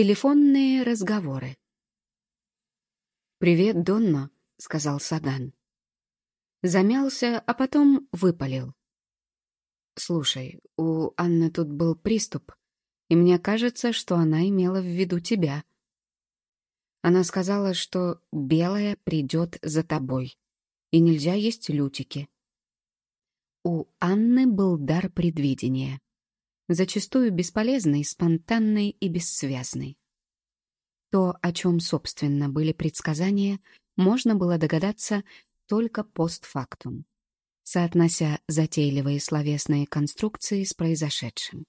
Телефонные разговоры. «Привет, Донна», — сказал Саган. Замялся, а потом выпалил. «Слушай, у Анны тут был приступ, и мне кажется, что она имела в виду тебя. Она сказала, что белая придет за тобой, и нельзя есть лютики». У Анны был дар предвидения зачастую бесполезный, спонтанный и бессвязный. То, о чем, собственно, были предсказания, можно было догадаться только постфактум, соотнося затейливые словесные конструкции с произошедшим.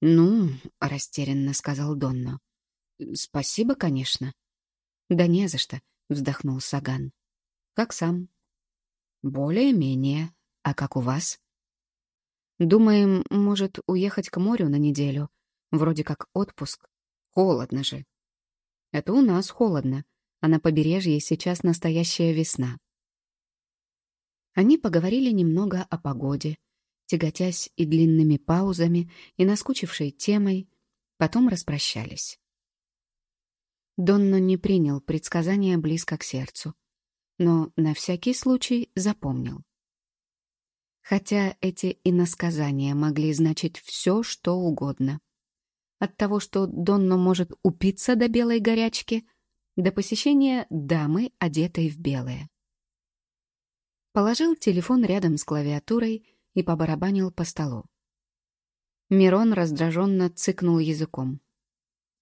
«Ну», — растерянно сказал Донно, — «спасибо, конечно». «Да не за что», — вздохнул Саган. «Как сам?» «Более-менее. А как у вас?» Думаем, может, уехать к морю на неделю. Вроде как отпуск. Холодно же. Это у нас холодно, а на побережье сейчас настоящая весна. Они поговорили немного о погоде, тяготясь и длинными паузами, и наскучившей темой, потом распрощались. Донно не принял предсказания близко к сердцу, но на всякий случай запомнил хотя эти иносказания могли значить все, что угодно. От того, что Донно может упиться до белой горячки, до посещения дамы, одетой в белое. Положил телефон рядом с клавиатурой и побарабанил по столу. Мирон раздраженно цыкнул языком.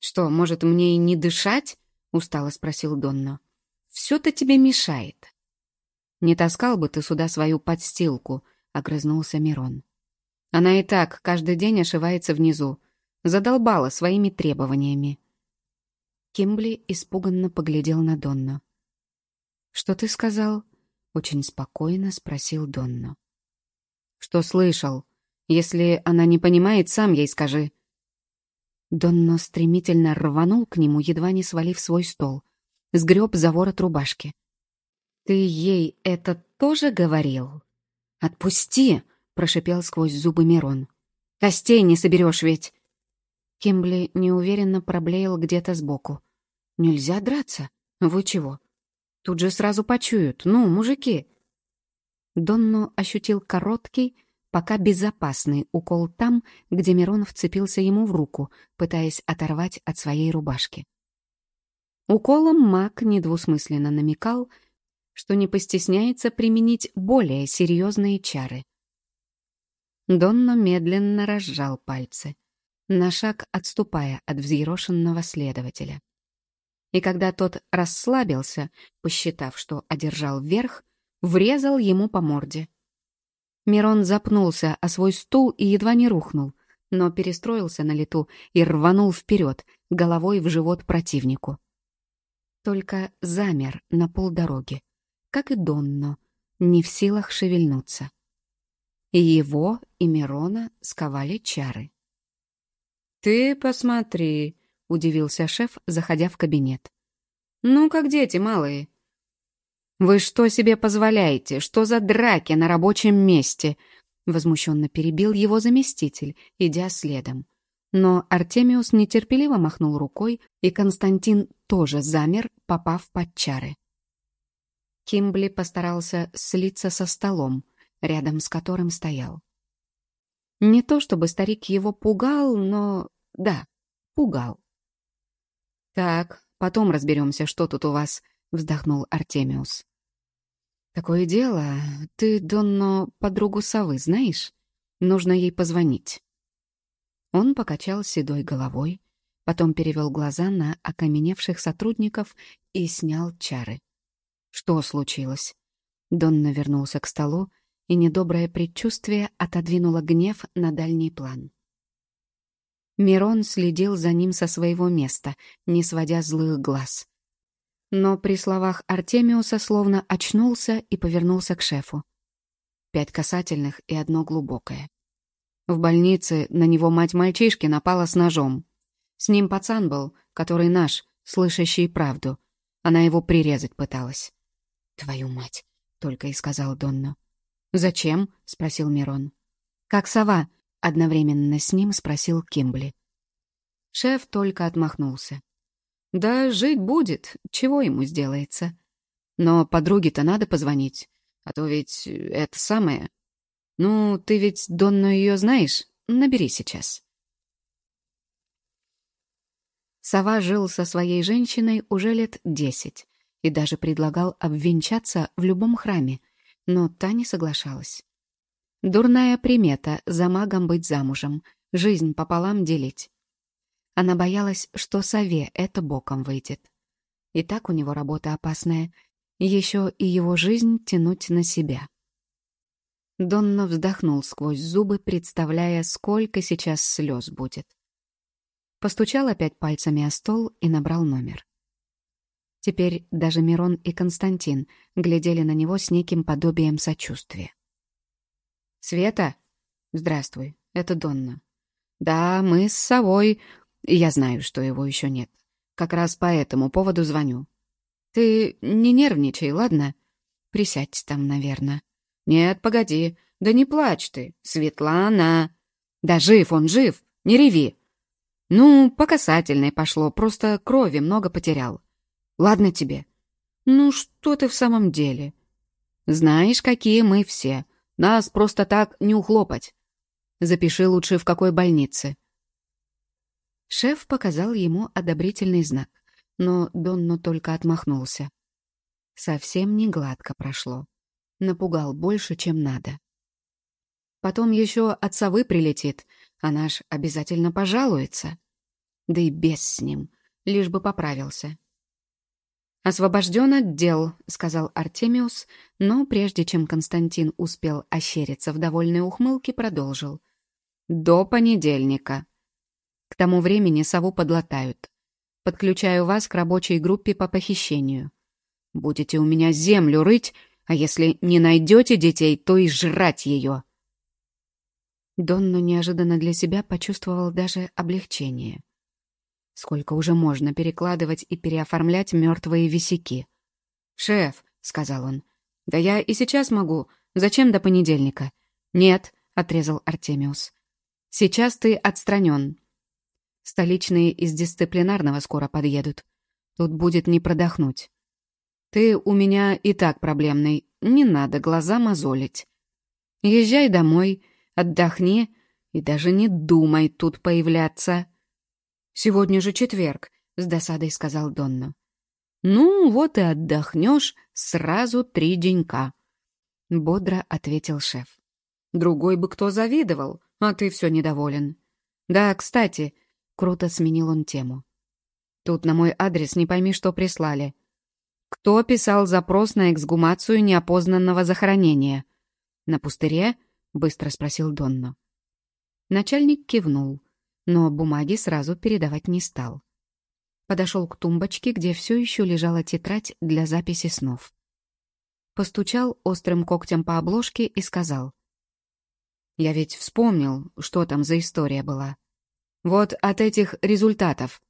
«Что, может, мне и не дышать?» — устало спросил Донно. «Все-то тебе мешает». «Не таскал бы ты сюда свою подстилку», — огрызнулся Мирон. «Она и так каждый день ошивается внизу. Задолбала своими требованиями». Кимбли испуганно поглядел на Донну. «Что ты сказал?» — очень спокойно спросил Донну. «Что слышал? Если она не понимает, сам ей скажи». Донно стремительно рванул к нему, едва не свалив свой стол. Сгреб за ворот рубашки. «Ты ей это тоже говорил?» «Отпусти!» — прошипел сквозь зубы Мирон. «Костей не соберешь ведь!» Кимбли неуверенно проблеял где-то сбоку. «Нельзя драться. Вы чего? Тут же сразу почуют. Ну, мужики!» Донно ощутил короткий, пока безопасный укол там, где Мирон вцепился ему в руку, пытаясь оторвать от своей рубашки. Уколом маг недвусмысленно намекал, что не постесняется применить более серьезные чары. Донно медленно разжал пальцы, на шаг отступая от взъерошенного следователя. И когда тот расслабился, посчитав, что одержал верх, врезал ему по морде. Мирон запнулся о свой стул и едва не рухнул, но перестроился на лету и рванул вперед, головой в живот противнику. Только замер на полдороги, как и Донно, не в силах шевельнуться. Его, и Мирона сковали чары. «Ты посмотри», — удивился шеф, заходя в кабинет. «Ну, как дети малые». «Вы что себе позволяете? Что за драки на рабочем месте?» Возмущенно перебил его заместитель, идя следом. Но Артемиус нетерпеливо махнул рукой, и Константин тоже замер, попав под чары. Кимбли постарался слиться со столом, рядом с которым стоял. Не то чтобы старик его пугал, но... да, пугал. «Так, потом разберемся, что тут у вас», — вздохнул Артемиус. «Такое дело, ты, Донно, подругу совы знаешь? Нужно ей позвонить». Он покачал седой головой, потом перевел глаза на окаменевших сотрудников и снял чары. Что случилось? Донна вернулся к столу, и недоброе предчувствие отодвинуло гнев на дальний план. Мирон следил за ним со своего места, не сводя злых глаз. Но при словах Артемиуса словно очнулся и повернулся к шефу. Пять касательных и одно глубокое. В больнице на него мать мальчишки напала с ножом. С ним пацан был, который наш, слышащий правду. Она его прирезать пыталась. «Твою мать!» — только и сказал Донно. «Зачем?» — спросил Мирон. «Как сова?» — одновременно с ним спросил Кимбли. Шеф только отмахнулся. «Да жить будет, чего ему сделается. Но подруге-то надо позвонить, а то ведь это самое. Ну, ты ведь Донну ее знаешь? Набери сейчас». Сова жил со своей женщиной уже лет десять и даже предлагал обвенчаться в любом храме, но та не соглашалась. Дурная примета за магом быть замужем, жизнь пополам делить. Она боялась, что сове это боком выйдет. И так у него работа опасная, еще и его жизнь тянуть на себя. Донно вздохнул сквозь зубы, представляя, сколько сейчас слез будет. Постучал опять пальцами о стол и набрал номер. Теперь даже Мирон и Константин глядели на него с неким подобием сочувствия. «Света?» «Здравствуй, это Донна». «Да, мы с совой. Я знаю, что его еще нет. Как раз по этому поводу звоню. Ты не нервничай, ладно? Присядь там, наверное». «Нет, погоди. Да не плачь ты, Светлана!» «Да жив он, жив! Не реви!» «Ну, по касательной пошло, просто крови много потерял. Ладно тебе». «Ну, что ты в самом деле?» «Знаешь, какие мы все. Нас просто так не ухлопать. Запиши лучше, в какой больнице». Шеф показал ему одобрительный знак, но Донно только отмахнулся. Совсем не гладко прошло. Напугал больше, чем надо. Потом еще от совы прилетит, а наш обязательно пожалуется. Да и без с ним, лишь бы поправился. «Освобожден отдел», — сказал Артемиус, но прежде чем Константин успел ощериться в довольной ухмылке, продолжил. «До понедельника. К тому времени сову подлатают. Подключаю вас к рабочей группе по похищению. Будете у меня землю рыть, а если не найдете детей, то и жрать ее». Донну неожиданно для себя почувствовал даже облегчение. Сколько уже можно перекладывать и переоформлять мертвые висяки? «Шеф», — сказал он, — «да я и сейчас могу. Зачем до понедельника?» «Нет», — отрезал Артемиус. «Сейчас ты отстранен. Столичные из дисциплинарного скоро подъедут. Тут будет не продохнуть. Ты у меня и так проблемный, не надо глаза мозолить. Езжай домой, отдохни и даже не думай тут появляться». «Сегодня же четверг», — с досадой сказал Донна. «Ну, вот и отдохнешь сразу три денька», — бодро ответил шеф. «Другой бы кто завидовал, а ты все недоволен». «Да, кстати», — круто сменил он тему. «Тут на мой адрес не пойми, что прислали. Кто писал запрос на эксгумацию неопознанного захоронения?» «На пустыре?» — быстро спросил Донна. Начальник кивнул но бумаги сразу передавать не стал. Подошел к тумбочке, где все еще лежала тетрадь для записи снов. Постучал острым когтем по обложке и сказал. «Я ведь вспомнил, что там за история была. Вот от этих результатов.